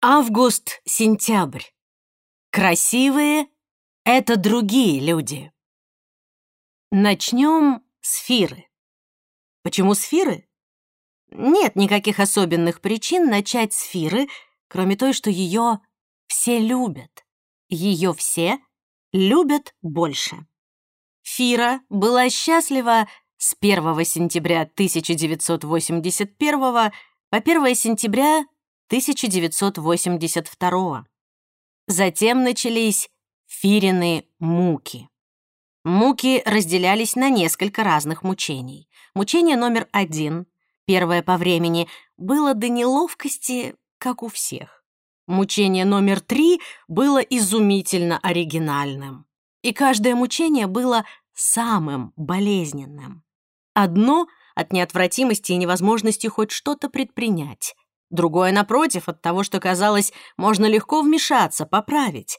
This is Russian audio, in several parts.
Август-сентябрь. Красивые — это другие люди. Начнем с Фиры. Почему с Фиры? Нет никаких особенных причин начать с Фиры, кроме той, что ее все любят. Ее все любят больше. Фира была счастлива с 1 сентября 1981 по 1 сентября 1982. Затем начались Фирины муки. Муки разделялись на несколько разных мучений. Мучение номер один, первое по времени, было до неловкости, как у всех. Мучение номер три было изумительно оригинальным. И каждое мучение было самым болезненным. Одно — от неотвратимости и невозможности хоть что-то предпринять. Другое, напротив, от того, что казалось, можно легко вмешаться, поправить.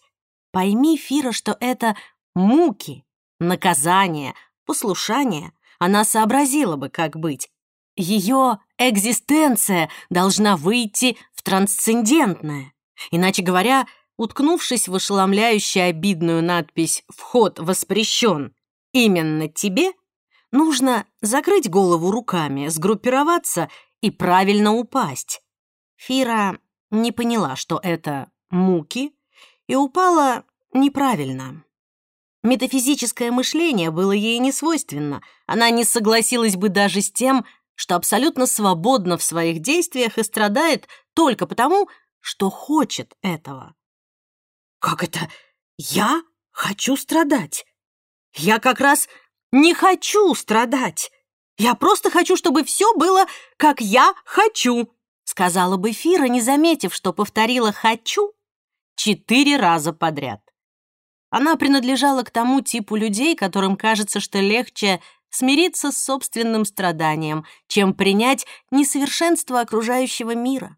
Пойми, Фира, что это муки, наказание, послушание. Она сообразила бы, как быть. Ее экзистенция должна выйти в трансцендентное. Иначе говоря, уткнувшись в ошеломляющую обидную надпись «Вход воспрещен» именно тебе, нужно закрыть голову руками, сгруппироваться и правильно упасть. Фира не поняла, что это муки, и упала неправильно. Метафизическое мышление было ей не свойственно. Она не согласилась бы даже с тем, что абсолютно свободна в своих действиях и страдает только потому, что хочет этого. «Как это? Я хочу страдать? Я как раз не хочу страдать. Я просто хочу, чтобы все было, как я хочу», сказала бы Фира, не заметив, что повторила «хочу» четыре раза подряд. Она принадлежала к тому типу людей, которым кажется, что легче смириться с собственным страданием, чем принять несовершенство окружающего мира.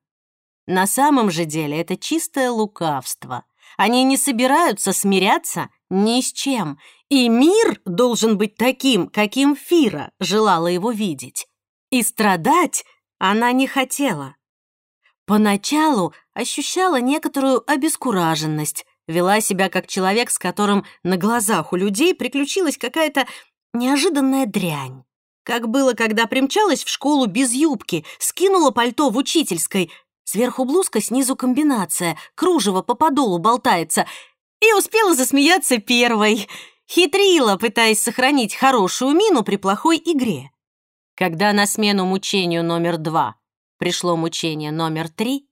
На самом же деле это чистое лукавство. Они не собираются смиряться ни с чем, и мир должен быть таким, каким Фира желала его видеть. И страдать она не хотела. Поначалу ощущала некоторую обескураженность, вела себя как человек, с которым на глазах у людей приключилась какая-то неожиданная дрянь. Как было, когда примчалась в школу без юбки, скинула пальто в учительской, сверху блузка, снизу комбинация, кружево по подолу болтается, и успела засмеяться первой. Хитрила, пытаясь сохранить хорошую мину при плохой игре. Когда на смену мучению номер два пришло мучение номер три,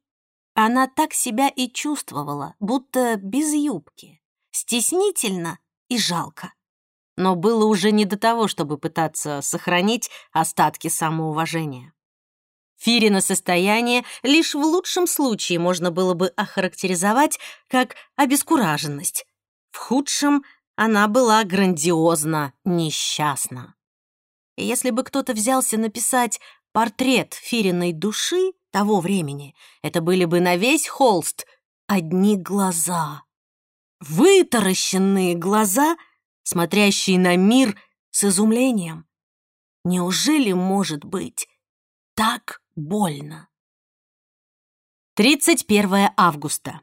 она так себя и чувствовала, будто без юбки, стеснительно и жалко. Но было уже не до того, чтобы пытаться сохранить остатки самоуважения. Фирина состояние лишь в лучшем случае можно было бы охарактеризовать как обескураженность. В худшем она была грандиозно несчастна. Если бы кто-то взялся написать портрет Фириной души того времени, это были бы на весь холст одни глаза. Вытаращенные глаза, смотрящие на мир с изумлением. Неужели может быть так больно? 31 августа.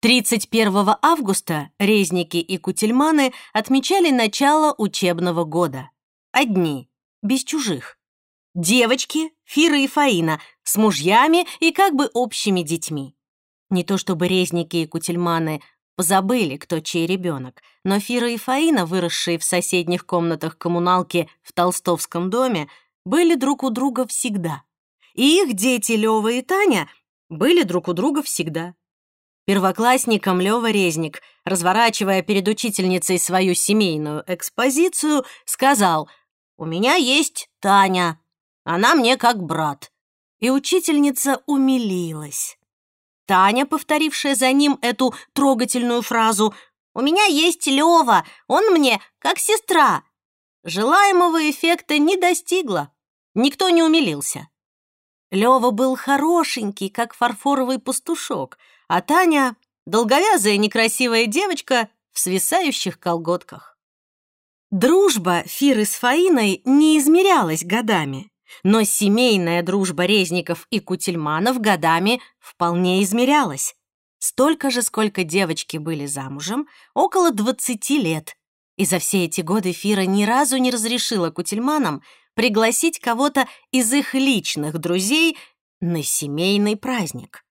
31 августа резники и кутельманы отмечали начало учебного года. Одни, без чужих. Девочки, Фира и Фаина, с мужьями и как бы общими детьми. Не то чтобы резники и кутельманы позабыли, кто чей ребенок, но Фира и Фаина, выросшие в соседних комнатах коммуналки в Толстовском доме, были друг у друга всегда. И их дети Лёва и Таня были друг у друга всегда. Первоклассником Лёва Резник, разворачивая перед учительницей свою семейную экспозицию, сказал «У меня есть Таня, она мне как брат». И учительница умилилась. Таня, повторившая за ним эту трогательную фразу «У меня есть Лёва, он мне как сестра», желаемого эффекта не достигла. Никто не умилился. Лёва был хорошенький, как фарфоровый пастушок, а Таня — долговязая некрасивая девочка в свисающих колготках. Дружба Фиры с Фаиной не измерялась годами. Но семейная дружба Резников и Кутельманов годами вполне измерялась. Столько же, сколько девочки были замужем, около 20 лет. И за все эти годы Фира ни разу не разрешила Кутельманам пригласить кого-то из их личных друзей на семейный праздник.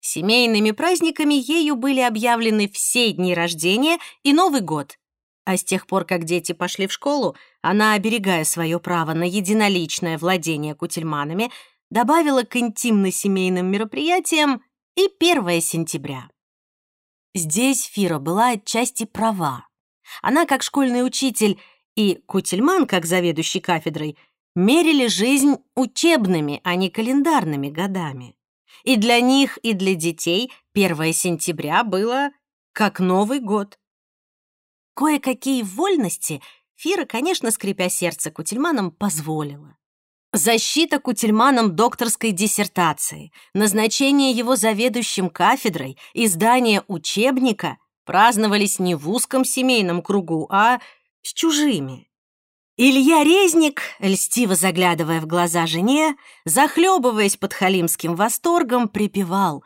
Семейными праздниками ею были объявлены все дни рождения и Новый год. А с тех пор, как дети пошли в школу, она, оберегая свое право на единоличное владение кутельманами, добавила к интимно-семейным мероприятиям и 1 сентября. Здесь Фира была отчасти права. Она, как школьный учитель, и Кутельман, как заведующий кафедрой, мерили жизнь учебными, а не календарными годами. И для них, и для детей 1 сентября было как Новый год. Кое-какие вольности Фира, конечно, скрипя сердце Кутельманом, позволила. Защита Кутельманом докторской диссертации, назначение его заведующим кафедрой, издание учебника праздновались не в узком семейном кругу, а с чужими. Илья Резник, льстиво заглядывая в глаза жене, захлебываясь под халимским восторгом, припевал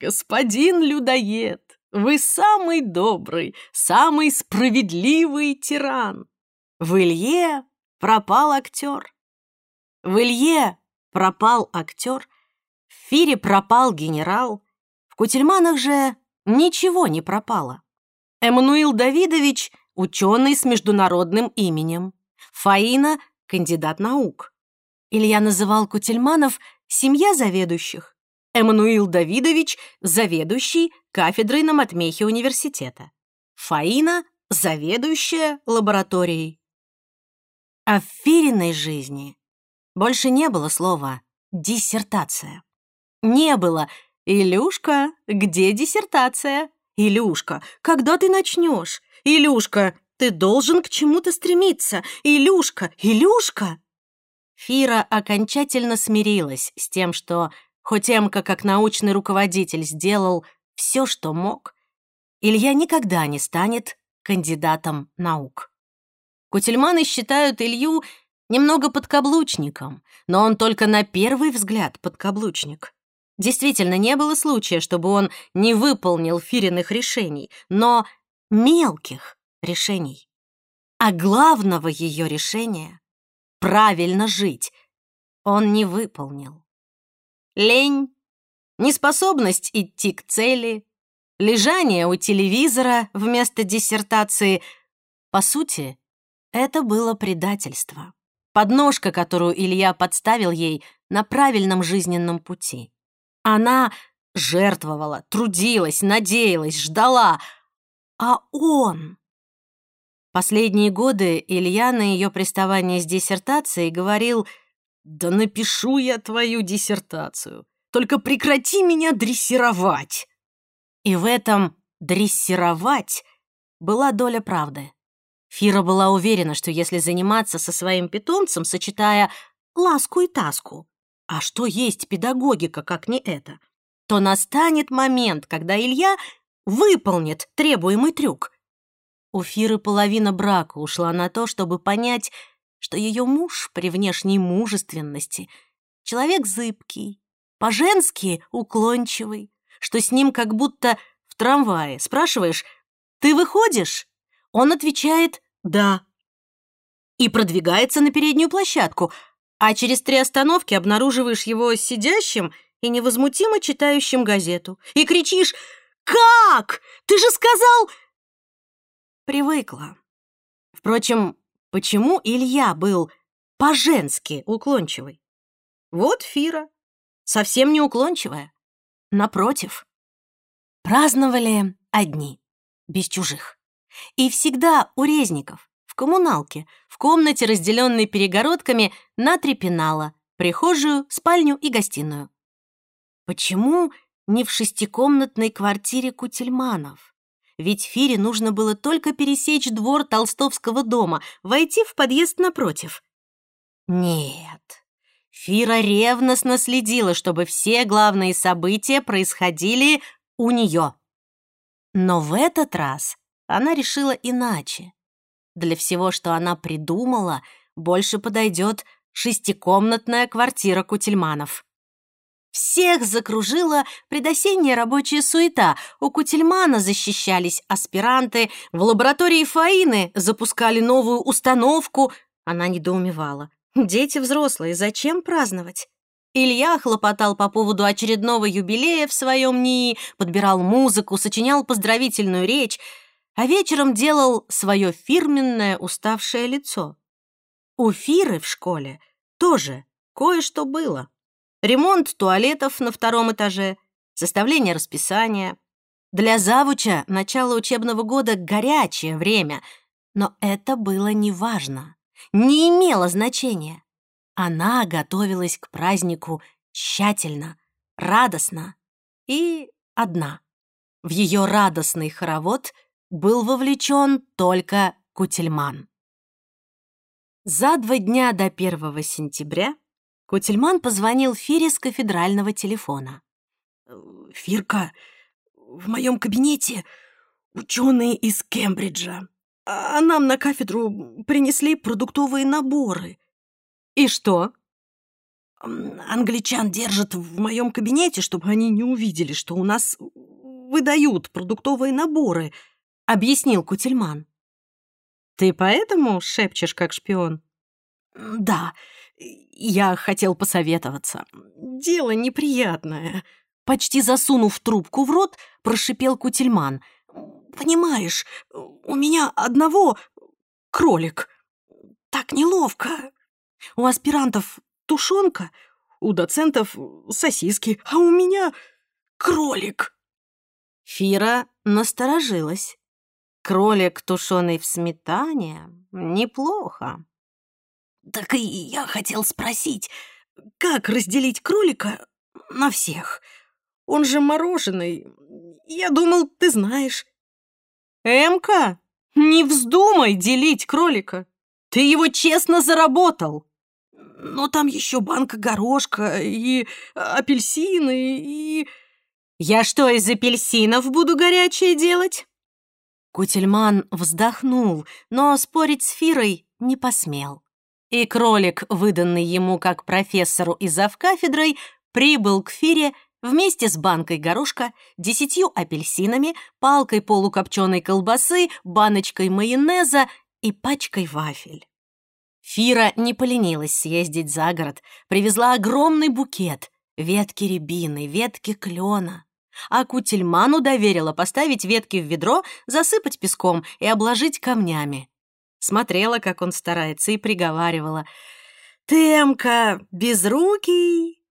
«Господин людоед, вы самый добрый, самый справедливый тиран. В Илье пропал актер. В Илье пропал актер, в Фире пропал генерал, в Кутельманах же ничего не пропало. Эммануил Давидович — ученый с международным именем. Фаина — кандидат наук. Илья называл Кутельманов «семья заведующих». Эммануил Давидович — заведующий кафедрой на Матмехе университета. Фаина — заведующая лабораторией. А в Фириной жизни больше не было слова «диссертация». Не было «Илюшка, где диссертация?» «Илюшка, когда ты начнешь? Илюшка, ты должен к чему-то стремиться! Илюшка, Илюшка!» Фира окончательно смирилась с тем, что, хоть Эмка как научный руководитель сделал все, что мог, Илья никогда не станет кандидатом наук. Кутельманы считают Илью немного подкаблучником, но он только на первый взгляд подкаблучник. Действительно, не было случая, чтобы он не выполнил Фириных решений, но мелких решений. А главного ее решения — правильно жить — он не выполнил. Лень, неспособность идти к цели, лежание у телевизора вместо диссертации — по сути, это было предательство. Подножка, которую Илья подставил ей на правильном жизненном пути. Она жертвовала, трудилась, надеялась, ждала. А он... Последние годы Илья на ее приставание с диссертацией говорил «Да напишу я твою диссертацию, только прекрати меня дрессировать». И в этом «дрессировать» была доля правды. Фира была уверена, что если заниматься со своим питомцем, сочетая ласку и таску, а что есть педагогика, как не это? То настанет момент, когда Илья выполнит требуемый трюк. У Фиры половина брака ушла на то, чтобы понять, что ее муж при внешней мужественности человек зыбкий, по-женски уклончивый, что с ним как будто в трамвае. Спрашиваешь, «Ты выходишь?» Он отвечает «Да». И продвигается на переднюю площадку — а через три остановки обнаруживаешь его сидящим и невозмутимо читающим газету. И кричишь «Как? Ты же сказал...» Привыкла. Впрочем, почему Илья был по-женски уклончивый? Вот Фира, совсем не уклончивая. Напротив, праздновали одни, без чужих. И всегда у резников, в коммуналке, в комнате, разделенной перегородками на три пенала, прихожую, спальню и гостиную. Почему не в шестикомнатной квартире Кутельманов? Ведь Фире нужно было только пересечь двор Толстовского дома, войти в подъезд напротив. Нет, Фира ревностно следила, чтобы все главные события происходили у нее. Но в этот раз она решила иначе. Для всего, что она придумала, больше подойдет шестикомнатная квартира Кутельманов. Всех закружила предосенняя рабочая суета. У Кутельмана защищались аспиранты, в лаборатории Фаины запускали новую установку. Она недоумевала. Дети взрослые, зачем праздновать? Илья хлопотал по поводу очередного юбилея в своем НИИ, подбирал музыку, сочинял поздравительную речь, а вечером делал свое фирменное уставшее лицо. У Фиры в школе тоже кое-что было. Ремонт туалетов на втором этаже, составление расписания. Для завуча начало учебного года горячее время, но это было неважно, не имело значения. Она готовилась к празднику тщательно, радостно и одна. В ее радостный хоровод был вовлечен только Кутельман. За два дня до 1 сентября Кутельман позвонил Фире с кафедрального телефона. «Фирка, в моем кабинете ученые из Кембриджа, а нам на кафедру принесли продуктовые наборы. «И что?» «Англичан держат в моем кабинете, чтобы они не увидели, что у нас выдают продуктовые наборы», — объяснил Кутельман. «Ты поэтому шепчешь, как шпион?» «Да, я хотел посоветоваться. Дело неприятное». Почти засунув трубку в рот, прошипел Кутельман. «Понимаешь, у меня одного кролик. Так неловко. У аспирантов тушенка, у доцентов сосиски, а у меня кролик. Фира насторожилась. Кролик, тушеный в сметане, неплохо. Так и я хотел спросить, как разделить кролика на всех? Он же мороженый. Я думал, ты знаешь. Эмка, не вздумай делить кролика. Ты его честно заработал но там еще банка горошка и апельсины и... Я что, из апельсинов буду горячее делать? Кутельман вздохнул, но спорить с Фирой не посмел. И кролик, выданный ему как профессору и завкафедрой, прибыл к Фире вместе с банкой горошка, десятью апельсинами, палкой полукопченой колбасы, баночкой майонеза и пачкой вафель. Фира не поленилась съездить за город, привезла огромный букет, ветки рябины, ветки клена. А Кутельману доверила поставить ветки в ведро, засыпать песком и обложить камнями. Смотрела, как он старается, и приговаривала. «Ты, Эмка, безрукий!»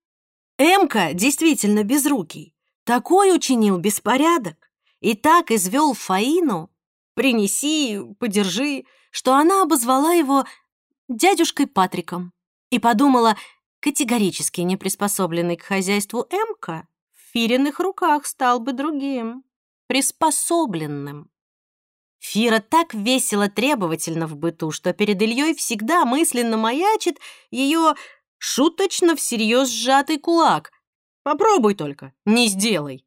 Эмка действительно безрукий. Такой учинил беспорядок и так извел Фаину, принеси, подержи, что она обозвала его дядюшкой Патриком и подумала, категорически не приспособленный к хозяйству Эмка в Фириных руках стал бы другим, приспособленным. Фира так весело требовательно в быту, что перед Ильей всегда мысленно маячит ее шуточно всерьез сжатый кулак. Попробуй только, не сделай.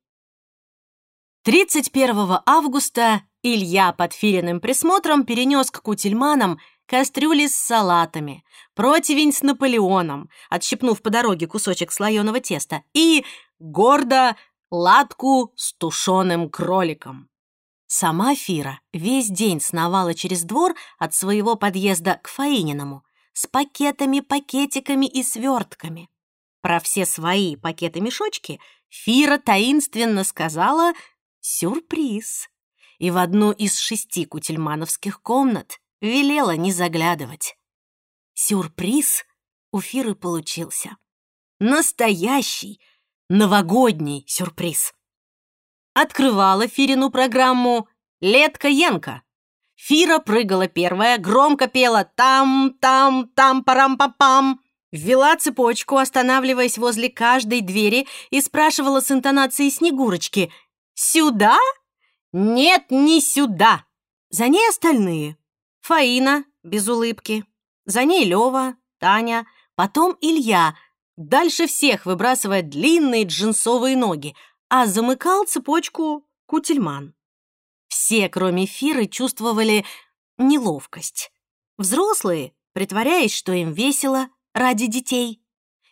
31 августа Илья под Фириным присмотром перенес к Кутельманам кастрюли с салатами, противень с Наполеоном, отщипнув по дороге кусочек слоеного теста, и, гордо, латку с тушеным кроликом. Сама Фира весь день сновала через двор от своего подъезда к Фаининому с пакетами, пакетиками и свертками. Про все свои пакеты-мешочки Фира таинственно сказала «сюрприз» и в одну из шести кутельмановских комнат велела не заглядывать. Сюрприз у Фиры получился. Настоящий новогодний сюрприз. Открывала Фирину программу «Летка Янка». Фира прыгала первая, громко пела «там-там-там-парам-пам-пам», ввела цепочку, останавливаясь возле каждой двери и спрашивала с интонацией Снегурочки «Сюда?» «Нет, не сюда!» За ней остальные. Фаина, без улыбки. За ней Лёва, Таня, потом Илья, дальше всех выбрасывая длинные джинсовые ноги, а замыкал цепочку Кутельман. Все, кроме Фиры, чувствовали неловкость. Взрослые, притворяясь, что им весело, ради детей,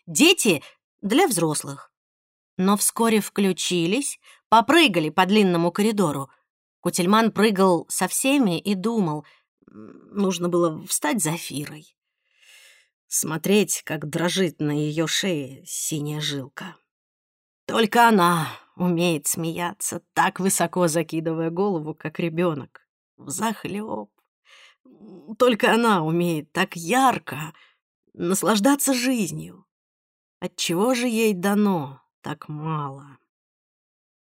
дети для взрослых. Но вскоре включились, попрыгали по длинному коридору. Кутельман прыгал со всеми и думал, нужно было встать за Фирой. Смотреть, как дрожит на ее шее синяя жилка. Только она умеет смеяться, так высоко закидывая голову, как ребенок. Взахлеб. Только она умеет так ярко наслаждаться жизнью. Отчего же ей дано так мало?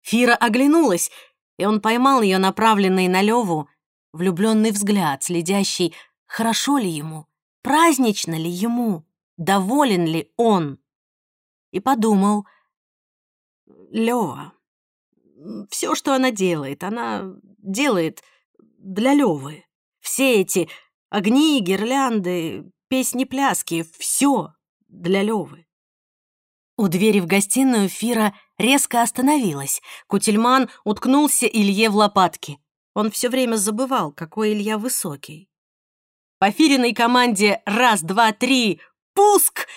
Фира оглянулась, и он поймал ее направленный на Леву влюбленный взгляд, следящий, хорошо ли ему, празднично ли ему, доволен ли он. И подумал, Лева, все, что она делает, она делает для Левы. Все эти огни, гирлянды, песни-пляски — все для Левы. У двери в гостиную Фира резко остановилась. Кутельман уткнулся Илье в лопатки. Он все время забывал, какой Илья высокий. По Фириной команде «раз, два, три, пуск!»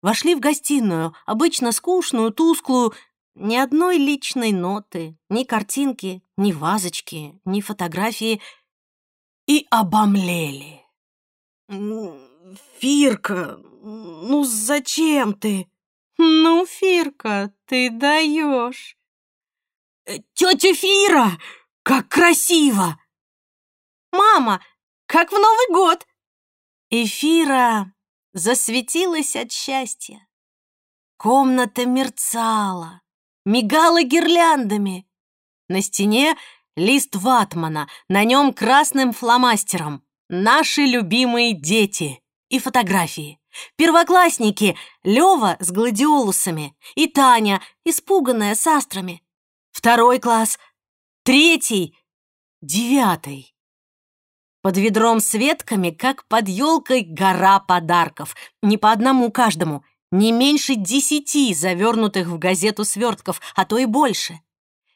вошли в гостиную, обычно скучную, тусклую, ни одной личной ноты, ни картинки, ни вазочки, ни фотографии — и обомлели. «Фирка, ну зачем ты?» «Ну, Фирка, ты даешь!» «Э, «Тетя Фира, как красиво!» «Мама, как в Новый год!» И Фира засветилась от счастья. Комната мерцала, мигала гирляндами. На стене лист ватмана, на нем красным фломастером «Наши любимые дети» и фотографии. Первоклассники Лёва с гладиолусами и Таня, испуганная с астрами. Второй класс, третий, девятый. Под ведром с ветками, как под елкой, гора подарков. Не по одному каждому, не меньше десяти завернутых в газету свертков, а то и больше.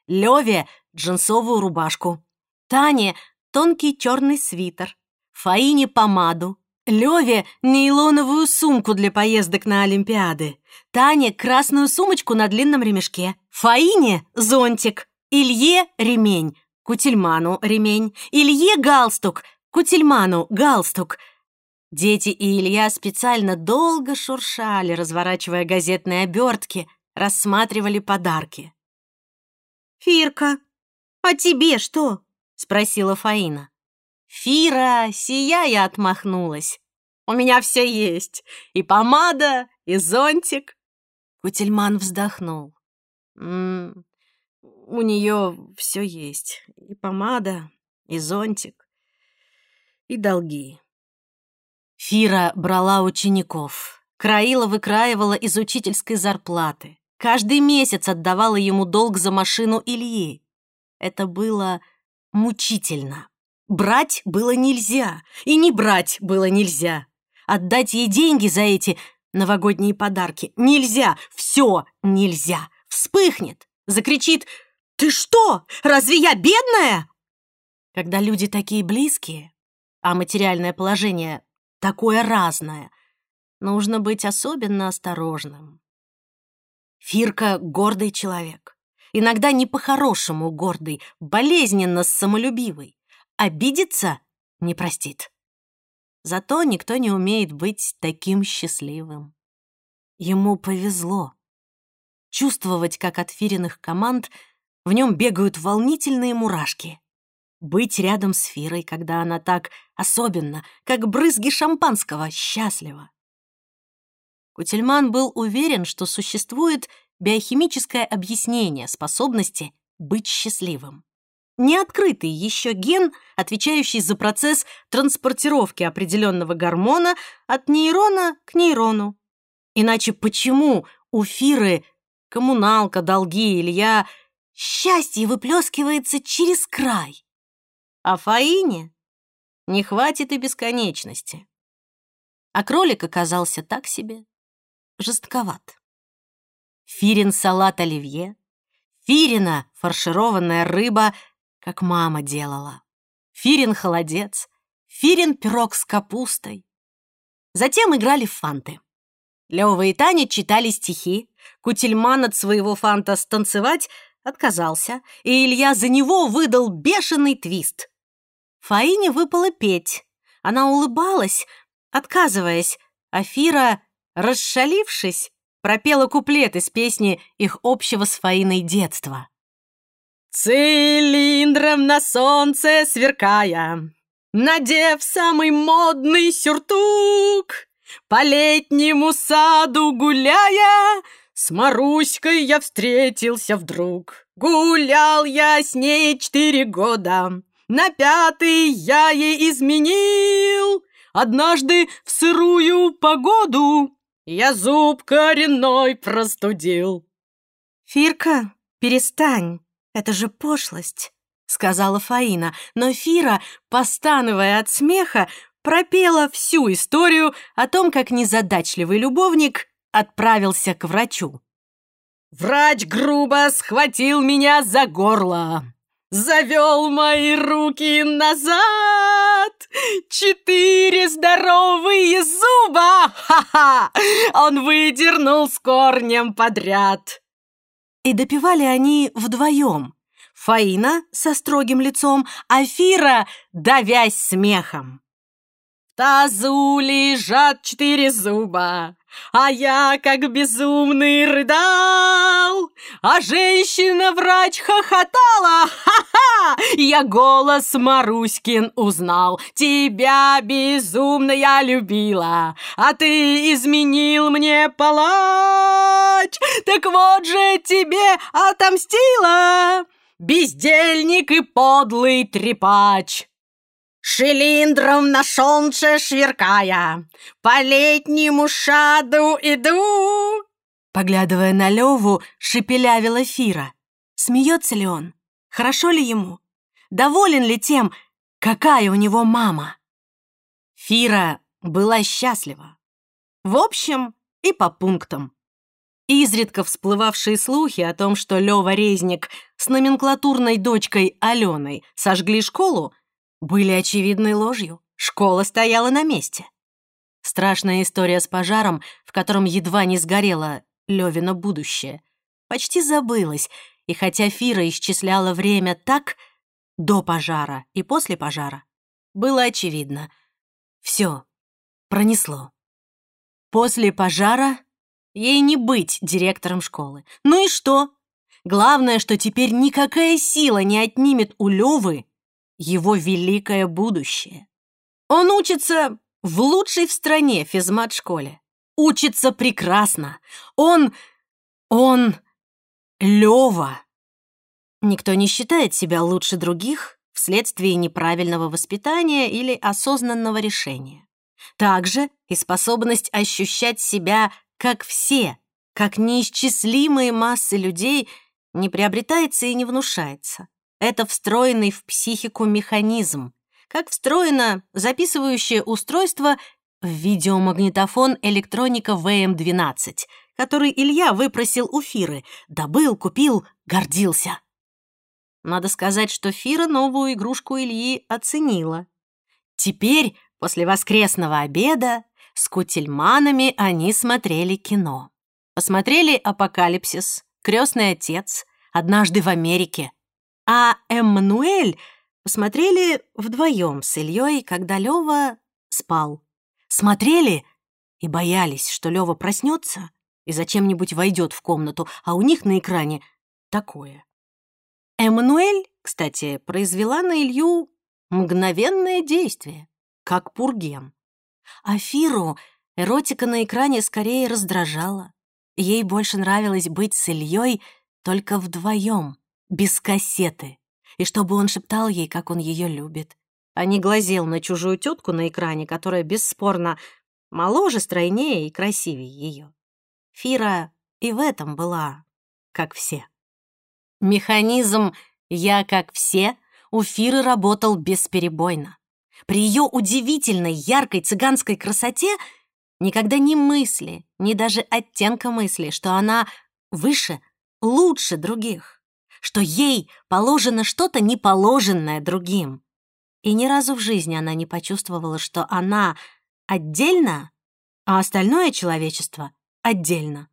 Леве — джинсовую рубашку, Тане — тонкий черный свитер, Фаине — помаду, Леве — нейлоновую сумку для поездок на Олимпиады, Тане — красную сумочку на длинном ремешке, Фаине — зонтик, Илье — ремень, Кутельману — ремень, Илье — галстук, Кутельману — галстук. Дети и Илья специально долго шуршали, разворачивая газетные обертки, рассматривали подарки. «Фирка, а тебе что?» — спросила Фаина. Фира, сияя, отмахнулась. «У меня все есть. И помада, и зонтик». Кутельман вздохнул. «М -м, «У нее все есть. И помада, и зонтик, и долги». Фира брала учеников, краила-выкраивала из учительской зарплаты. Каждый месяц отдавала ему долг за машину Ильи. Это было мучительно. Брать было нельзя, и не брать было нельзя. Отдать ей деньги за эти новогодние подарки нельзя, все нельзя. Вспыхнет, закричит «Ты что, разве я бедная?» Когда люди такие близкие, а материальное положение такое разное, нужно быть особенно осторожным. Фирка — гордый человек. Иногда не по-хорошему гордый, болезненно самолюбивый. Обидится — не простит. Зато никто не умеет быть таким счастливым. Ему повезло. Чувствовать, как от Фириных команд в нем бегают волнительные мурашки. Быть рядом с Фирой, когда она так особенно, как брызги шампанского, счастлива. Кутельман был уверен, что существует биохимическое объяснение способности быть счастливым. Неоткрытый еще ген, отвечающий за процесс транспортировки определенного гормона от нейрона к нейрону. Иначе почему у Фиры коммуналка, долги, Илья счастье выплескивается через край? А Фаине не хватит и бесконечности. А кролик оказался так себе жестковат. Фирин салат оливье, фирина фаршированная рыба, как мама делала. Фирин холодец, фирин пирог с капустой. Затем играли в фанты. Лёва и Таня читали стихи, Кутельман от своего фанта станцевать отказался, и Илья за него выдал бешеный твист. Фаине выпало петь. Она улыбалась, отказываясь, а Фира, расшалившись, пропела куплет из песни их общего с Фаиной детства. «Цилиндром на солнце сверкая, надев самый модный сюртук, по летнему саду гуляя, с Маруськой я встретился вдруг. Гулял я с ней четыре года, на пятый я ей изменил. Однажды в сырую погоду я зуб коренной простудил. «Фирка, перестань, это же пошлость», — сказала Фаина, но Фира, постановая от смеха, пропела всю историю о том, как незадачливый любовник отправился к врачу. Врач грубо схватил меня за горло, завел мои руки назад. Четыре здоровые зуба! Ха-ха! Он выдернул с корнем подряд. И допивали они вдвоем. Фаина со строгим лицом, а Фира давясь смехом. В тазу лежат четыре зуба, а я, как безумный, рыдал, а женщина-врач хохотала. Ха-ха! Я голос Маруськин узнал. Тебя безумно я любила, а ты изменил мне палач. Так вот же тебе отомстила, бездельник и подлый трепач. Шилиндром на солнце сверкая, по летнему шаду иду. Поглядывая на Леву, шепелявила Фира. Смеется ли он? Хорошо ли ему? Доволен ли тем, какая у него мама? Фира была счастлива. В общем, и по пунктам. Изредка всплывавшие слухи о том, что Лёва Резник с номенклатурной дочкой Аленой сожгли школу, были очевидной ложью. Школа стояла на месте. Страшная история с пожаром, в котором едва не сгорело Левина будущее, почти забылась, и хотя Фира исчисляла время так, до пожара и после пожара, было очевидно. Все, пронесло. После пожара ей не быть директором школы. Ну и что? Главное, что теперь никакая сила не отнимет у Левы его великое будущее. Он учится в лучшей в стране физмат-школе. Учится прекрасно. Он... он... Лёва. Никто не считает себя лучше других вследствие неправильного воспитания или осознанного решения. Также и способность ощущать себя как все, как неисчислимые массы людей не приобретается и не внушается. Это встроенный в психику механизм, как встроено записывающее устройство в видеомагнитофон электроника ВМ-12, который Илья выпросил у Фиры, добыл, купил, гордился. Надо сказать, что Фира новую игрушку Ильи оценила. Теперь, после воскресного обеда, с кутельманами они смотрели кино. Посмотрели «Апокалипсис», «Крестный отец», «Однажды в Америке», а Эммануэль посмотрели вдвоем с Ильей, когда Лёва спал. Смотрели и боялись, что Лёва проснется и зачем-нибудь войдет в комнату, а у них на экране такое. Эммануэль, кстати, произвела на Илью мгновенное действие, как пурген. А Фиру эротика на экране скорее раздражала. Ей больше нравилось быть с Ильей только вдвоем без кассеты, и чтобы он шептал ей, как он ее любит, а не глазел на чужую тетку на экране, которая бесспорно моложе, стройнее и красивее ее. Фира и в этом была, как все. Механизм «я как все» у Фиры работал бесперебойно. При ее удивительной яркой цыганской красоте никогда ни мысли, ни даже оттенка мысли, что она выше, лучше других что ей положено что-то неположенное другим. И ни разу в жизни она не почувствовала, что она отдельно, а остальное человечество отдельно.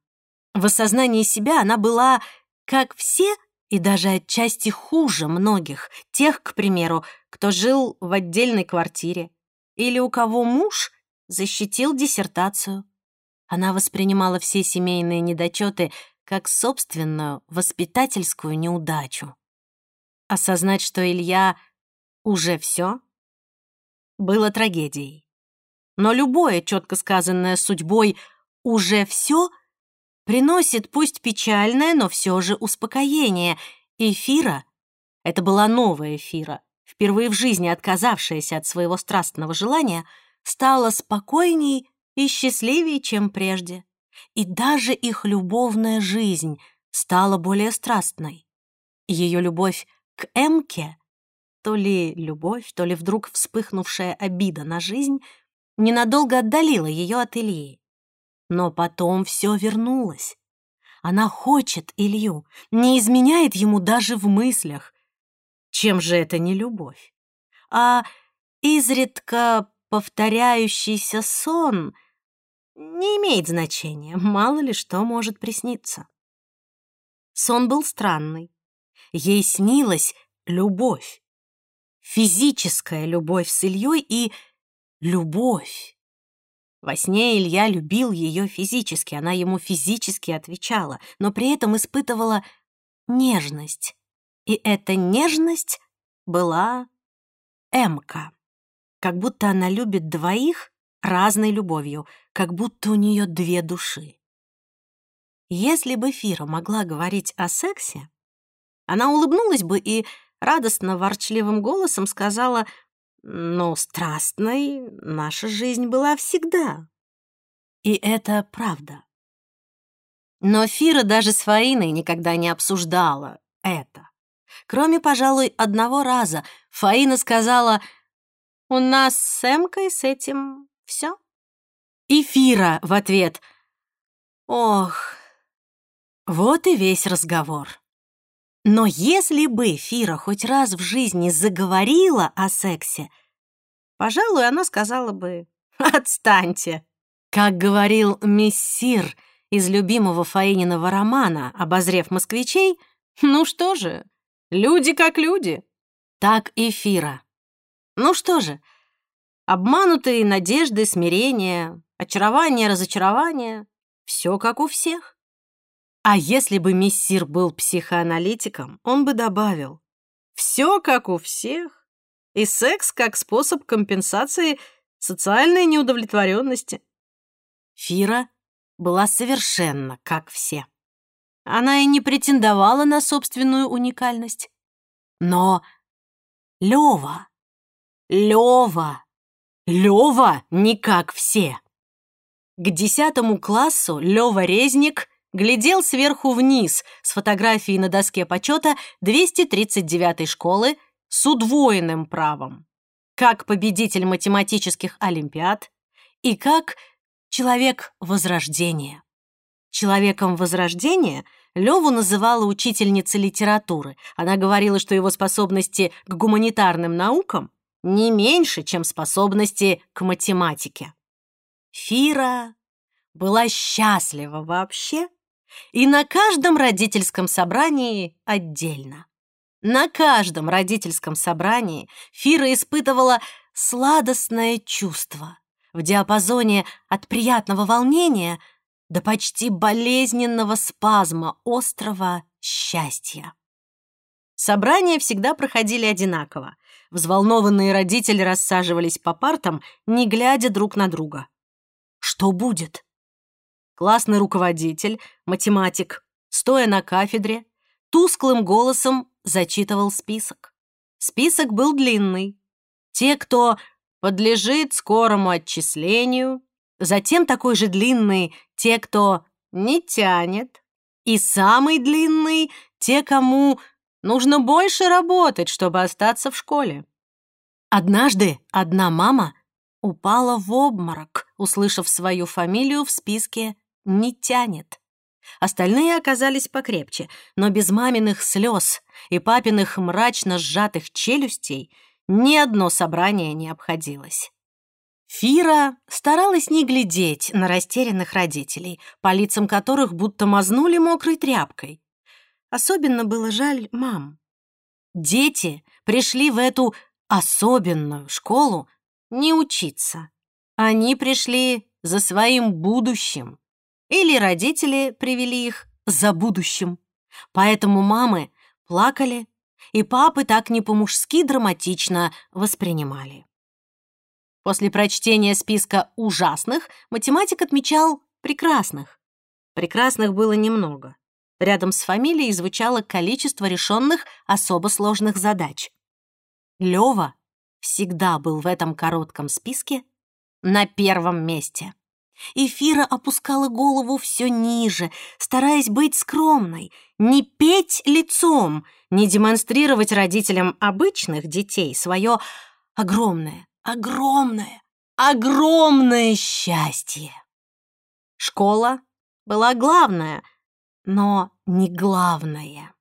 В осознании себя она была, как все, и даже отчасти хуже многих, тех, к примеру, кто жил в отдельной квартире, или у кого муж защитил диссертацию. Она воспринимала все семейные недочеты как собственную воспитательскую неудачу. Осознать, что Илья уже все, было трагедией. Но любое четко сказанное судьбой «уже все» приносит пусть печальное, но все же успокоение. Эфира — это была новая Эфира, впервые в жизни отказавшаяся от своего страстного желания, стала спокойней и счастливее, чем прежде. И даже их любовная жизнь стала более страстной. Ее любовь к Эмке, то ли любовь, то ли вдруг вспыхнувшая обида на жизнь, ненадолго отдалила ее от Ильи. Но потом все вернулось. Она хочет Илью, не изменяет ему даже в мыслях. Чем же это не любовь? А изредка повторяющийся сон не имеет значения, мало ли что может присниться. Сон был странный. Ей снилась любовь. Физическая любовь с Ильей и любовь. Во сне Илья любил ее физически, она ему физически отвечала, но при этом испытывала нежность. И эта нежность была Эмка. Как будто она любит двоих разной любовью, как будто у нее две души. Если бы Фира могла говорить о сексе, она улыбнулась бы и радостно ворчливым голосом сказала но страстной наша жизнь была всегда. И это правда. Но Фира даже с Фаиной никогда не обсуждала это. Кроме, пожалуй, одного раза Фаина сказала, «У нас с Эмкой с этим все. И Фира в ответ, «Ох, вот и весь разговор». Но если бы Фира хоть раз в жизни заговорила о сексе, пожалуй, она сказала бы «Отстаньте!» Как говорил мессир из любимого Фаининого романа, обозрев москвичей, ну что же, люди как люди. Так и Фира. Ну что же, обманутые надежды, смирение, очарование, разочарование — все как у всех. А если бы мессир был психоаналитиком, он бы добавил «все как у всех» и секс как способ компенсации социальной неудовлетворенности. Фира была совершенно как все. Она и не претендовала на собственную уникальность. Но Лёва, Лёва, Лёва не как все. К десятому классу Лёва Резник глядел сверху вниз с фотографией на доске почета 239-й школы с удвоенным правом, как победитель математических олимпиад и как человек Возрождения. Человеком Возрождения Леву называла учительница литературы. Она говорила, что его способности к гуманитарным наукам не меньше, чем способности к математике. Фира была счастлива вообще и на каждом родительском собрании отдельно. На каждом родительском собрании Фира испытывала сладостное чувство в диапазоне от приятного волнения до почти болезненного спазма острого счастья. Собрания всегда проходили одинаково. Взволнованные родители рассаживались по партам, не глядя друг на друга. Что будет? Классный руководитель, математик, стоя на кафедре, тусклым голосом зачитывал список. Список был длинный. Те, кто подлежит скорому отчислению, затем такой же длинный те, кто не тянет, и самый длинный те, кому нужно больше работать, чтобы остаться в школе. Однажды одна мама упала в обморок, услышав свою фамилию в списке не тянет. Остальные оказались покрепче, но без маминых слез и папиных мрачно сжатых челюстей ни одно собрание не обходилось. Фира старалась не глядеть на растерянных родителей, по лицам которых будто мазнули мокрой тряпкой. Особенно было жаль мам. Дети пришли в эту особенную школу не учиться. Они пришли за своим будущим. Или родители привели их за будущим. Поэтому мамы плакали, и папы так не по-мужски драматично воспринимали. После прочтения списка ужасных математик отмечал прекрасных. Прекрасных было немного. Рядом с фамилией звучало количество решенных особо сложных задач. Лёва всегда был в этом коротком списке на первом месте. Эфира опускала голову все ниже, стараясь быть скромной, не петь лицом, не демонстрировать родителям обычных детей свое огромное, огромное, огромное счастье. Школа была главная, но не главная.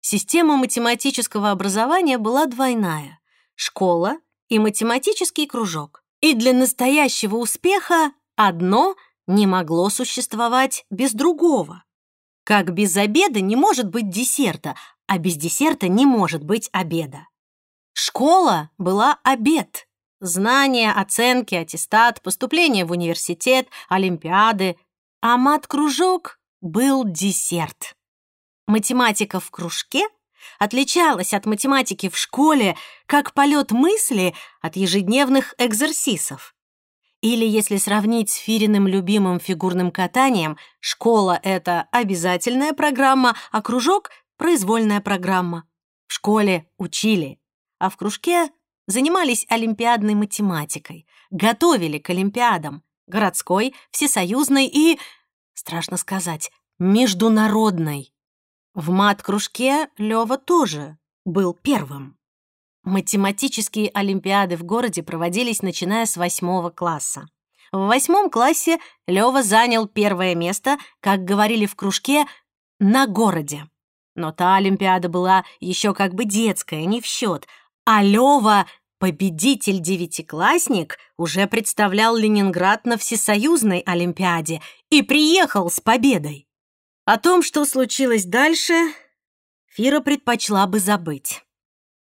Система математического образования была двойная — школа и математический кружок. И для настоящего успеха одно не могло существовать без другого. Как без обеда не может быть десерта, а без десерта не может быть обеда. Школа была обед. Знания, оценки, аттестат, поступление в университет, олимпиады. А мат-кружок был десерт. Математика в кружке отличалась от математики в школе, как полет мысли от ежедневных экзерсисов. Или, если сравнить с Фириным любимым фигурным катанием, школа — это обязательная программа, а кружок — произвольная программа. В школе учили, а в кружке занимались олимпиадной математикой, готовили к олимпиадам, городской, всесоюзной и, страшно сказать, международной. В мат-кружке Лёва тоже был первым. Математические олимпиады в городе проводились начиная с восьмого класса. В восьмом классе Лёва занял первое место, как говорили в кружке, на городе. Но та олимпиада была еще как бы детская, не в счет, а Лёва, победитель-девятиклассник, уже представлял Ленинград на всесоюзной олимпиаде и приехал с победой. О том, что случилось дальше, Фира предпочла бы забыть.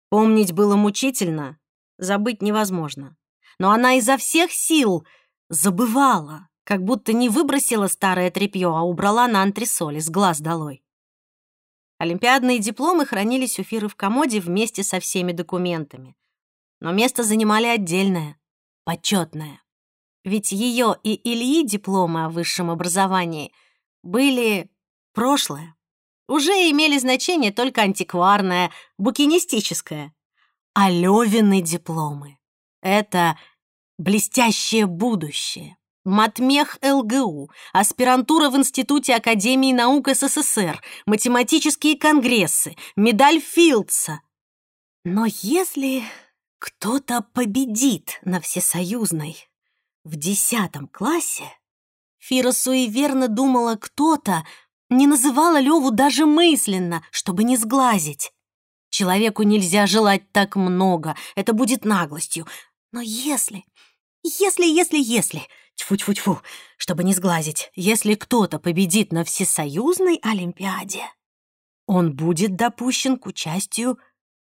Помнить было мучительно, забыть невозможно. Но она изо всех сил забывала, как будто не выбросила старое тряпье, а убрала на антресоли с глаз долой. Олимпиадные дипломы хранились у Фиры в комоде вместе со всеми документами. Но место занимали отдельное, почетное. Ведь ее и Ильи дипломы о высшем образовании были прошлое. Уже имели значение только антикварное, букинистическое. А Левины дипломы — это блестящее будущее. Матмех ЛГУ, аспирантура в Институте Академии наук СССР, математические конгрессы, медаль Филдса. Но если кто-то победит на всесоюзной в десятом классе, Фира суеверно думала кто-то, не называла Леву даже мысленно, чтобы не сглазить. Человеку нельзя желать так много, это будет наглостью. Но если, если, если, если, тьфу-тьфу-тьфу, чтобы не сглазить, если кто-то победит на всесоюзной Олимпиаде, он будет допущен к участию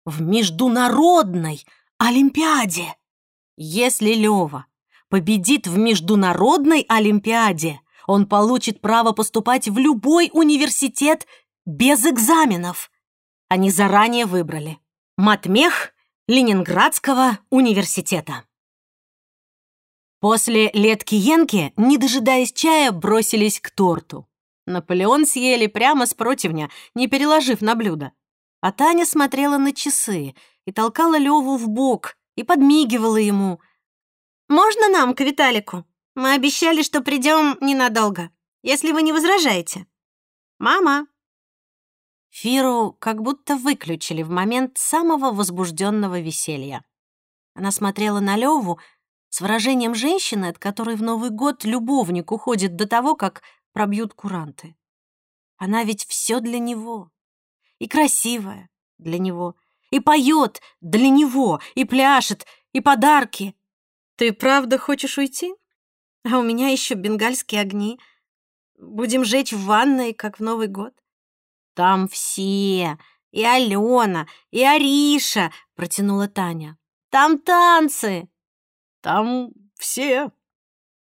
в международной Олимпиаде. Если Лева победит в международной Олимпиаде, он получит право поступать в любой университет без экзаменов. Они заранее выбрали матмех Ленинградского университета. После летки-янки, не дожидаясь чая, бросились к торту. Наполеон съели прямо с противня, не переложив на блюдо. А Таня смотрела на часы и толкала Леву в бок и подмигивала ему. «Можно нам к Виталику?» Мы обещали, что придем ненадолго, если вы не возражаете. Мама!» Фиру как будто выключили в момент самого возбужденного веселья. Она смотрела на Леву с выражением женщины, от которой в Новый год любовник уходит до того, как пробьют куранты. Она ведь все для него. И красивая для него, и поет для него, и пляшет, и подарки. Ты правда хочешь уйти? А у меня еще бенгальские огни. Будем жечь в ванной, как в Новый год. Там все, и Алена, и Ариша, протянула Таня. Там танцы. Там все.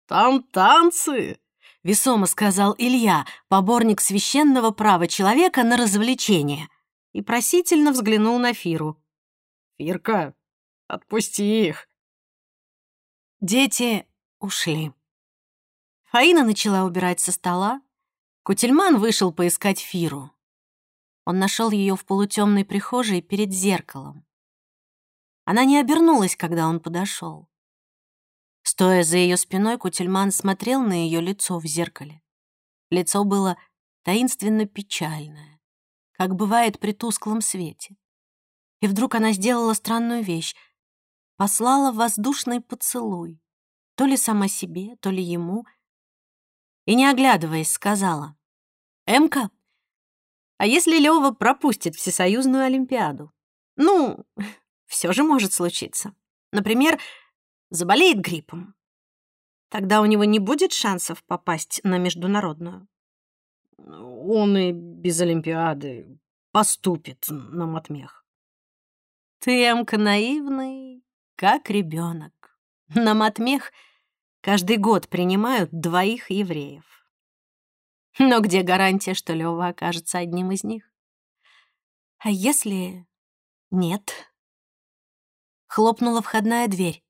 Там танцы, весомо сказал Илья, поборник священного права человека на развлечение, и просительно взглянул на Фиру. «Фирка, отпусти их!» Дети ушли. Фаина начала убирать со стола. Кутельман вышел поискать Фиру. Он нашел ее в полутемной прихожей перед зеркалом. Она не обернулась, когда он подошел. Стоя за ее спиной, Кутельман смотрел на ее лицо в зеркале. Лицо было таинственно печальное, как бывает при тусклом свете. И вдруг она сделала странную вещь. Послала воздушный поцелуй. То ли сама себе, то ли ему. И, не оглядываясь, сказала. «Эмка, а если Лёва пропустит Всесоюзную Олимпиаду? Ну, все же может случиться. Например, заболеет гриппом. Тогда у него не будет шансов попасть на международную. Он и без Олимпиады поступит на матмех. Ты, Эмка, наивный, как ребенок. На матмех каждый год принимают двоих евреев. Но где гарантия, что Лёва окажется одним из них? А если нет? Хлопнула входная дверь.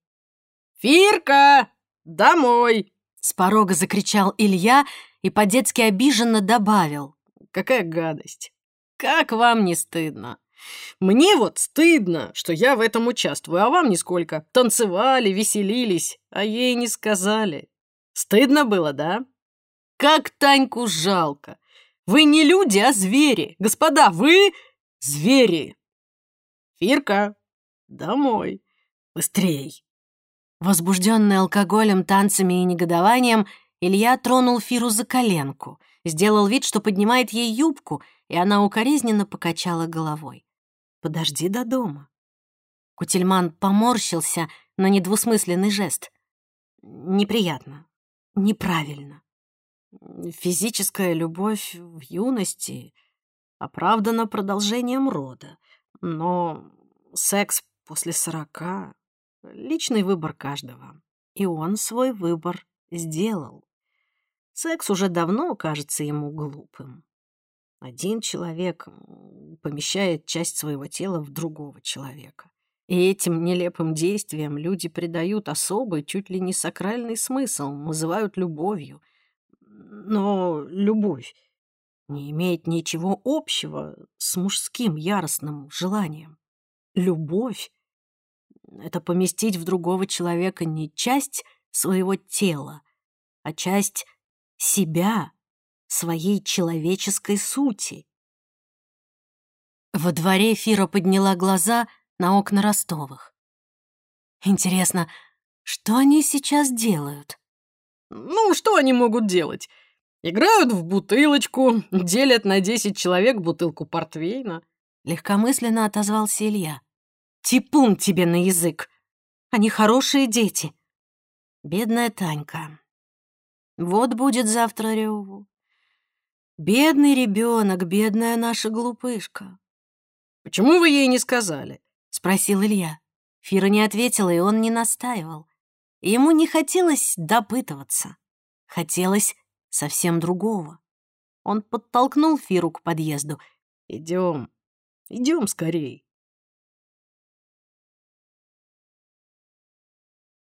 «Фирка, домой!» С порога закричал Илья и по-детски обиженно добавил. «Какая гадость! Как вам не стыдно? Мне вот стыдно, что я в этом участвую, а вам нисколько. Танцевали, веселились, а ей не сказали. Стыдно было, да? Как Таньку жалко! Вы не люди, а звери! Господа, вы звери! Фирка, домой! Быстрей!» Возбужденный алкоголем, танцами и негодованием, Илья тронул Фиру за коленку, сделал вид, что поднимает ей юбку, и она укоризненно покачала головой. «Подожди до дома». Кутельман поморщился на недвусмысленный жест. «Неприятно. Неправильно. Физическая любовь в юности оправдана продолжением рода, но секс после сорока Личный выбор каждого. И он свой выбор сделал. Секс уже давно кажется ему глупым. Один человек помещает часть своего тела в другого человека. И этим нелепым действиям люди придают особый, чуть ли не сакральный смысл, называют любовью. Но любовь не имеет ничего общего с мужским яростным желанием. Любовь это поместить в другого человека не часть своего тела, а часть себя, своей человеческой сути. Во дворе Фира подняла глаза на окна Ростовых. Интересно, что они сейчас делают? Ну, что они могут делать? Играют в бутылочку, делят на десять человек бутылку портвейна. Легкомысленно отозвался Илья. Типун тебе на язык. Они хорошие дети. Бедная Танька. Вот будет завтра Реву. Бедный ребенок, бедная наша глупышка. Почему вы ей не сказали? Спросил Илья. Фира не ответила, и он не настаивал. Ему не хотелось допытываться. Хотелось совсем другого. Он подтолкнул Фиру к подъезду. Идем, идем скорей.